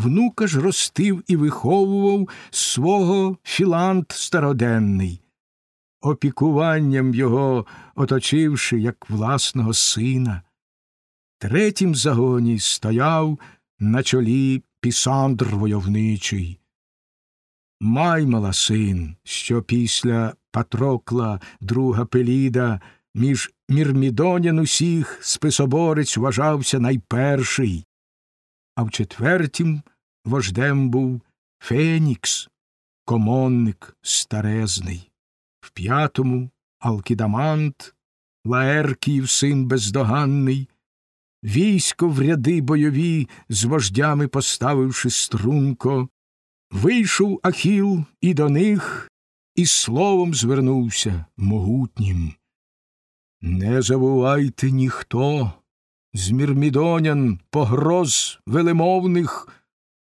внука ж ростив і виховував свого філант староденний, опікуванням його оточивши, як власного сина. Третім загоні стояв на чолі пісандр войовничий. Маймала син, що після Патрокла, друга Пеліда, між мірмідонян усіх списоборець вважався найперший, а в четвертім вождем був Фенікс, комонник старезний, в п'ятому Алкідамант, Лаеркіїв син бездоганний, військо в ряди бойові з вождями поставивши струнко, вийшов Ахіл і до них, і словом звернувся могутнім. Не забувайте ніхто з мірмідонян погроз велемовних,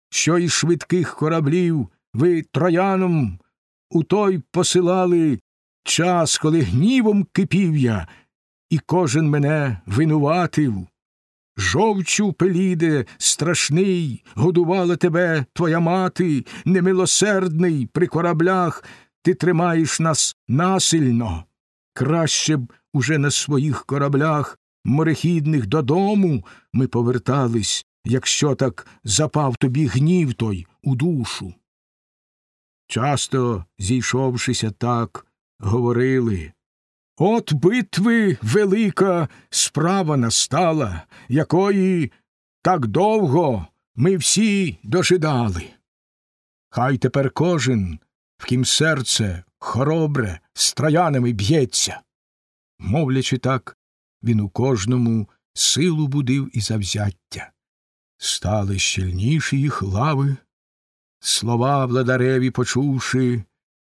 що із швидких кораблів ви троянам у той посилали час, коли гнівом кипів я, і кожен мене винуватив. Жовчу, Пеліде, страшний, годувала тебе твоя мати, немилосердний при кораблях, ти тримаєш нас насильно. Краще б уже на своїх кораблях морехідних додому ми повертались, якщо так запав тобі гнів той у душу. Часто, зійшовшися так, говорили От битви велика справа настала, якої так довго ми всі дожидали. Хай тепер кожен, в ким серце хоробре, з троянами б'ється. Мовлячи так, він у кожному силу будив і завзяття. Стали щільніші їх лави, слова владареві почувши,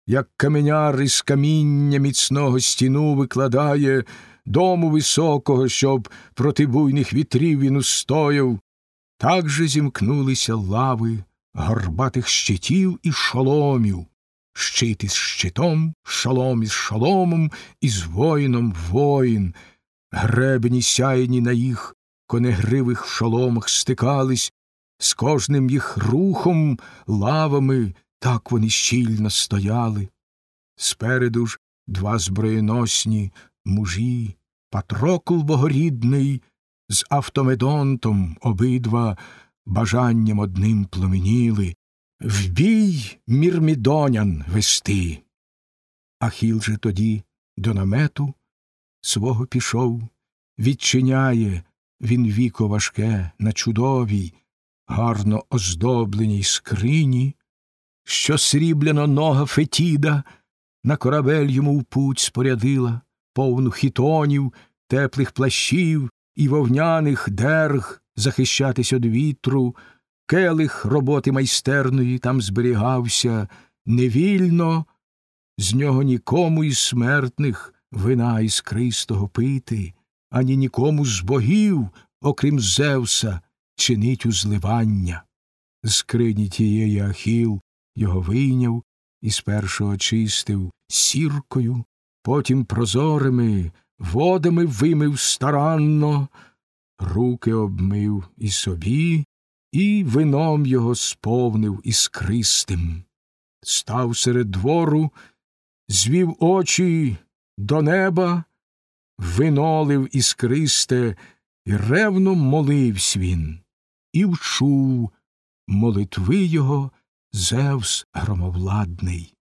як каменяр із каміння міцного стіну викладає дому високого, щоб проти буйних вітрів він устояв, так же зімкнулися лави горбатих щитів і шоломів, щит із щитом, шолом із шоломом, із воїном воїн, гребені сяйні на їх конегривих шоломах стикались, з кожним їх рухом лавами так вони щільно стояли. Спереду ж два зброєносні мужі, Патрокл богорідний, з автомедонтом обидва бажанням одним пломеніли, в бій мірмідонян вести. Ахіл же тоді до намету свого пішов, відчиняє він віко важке на чудовій, гарно оздобленій скрині, що срібляно нога Фетіда на корабель йому в путь спорядила, повну хітонів, теплих плащів і вовняних дерг захищатись од вітру, келих роботи майстерної там зберігався невільно, з нього нікому із смертних вина іскристого пити, ані нікому з богів, окрім Зевса, чинить узливання. З скрині тієї Ахіл його вийняв і спершу очистив сіркою, потім прозорими водами вимив старанно, руки обмив і собі, і вином його сповнив іскристим. Став серед двору, звів очі до неба, винолив іскристе, і ревно моливсь він, і вчув молитви його Зевс громовладний.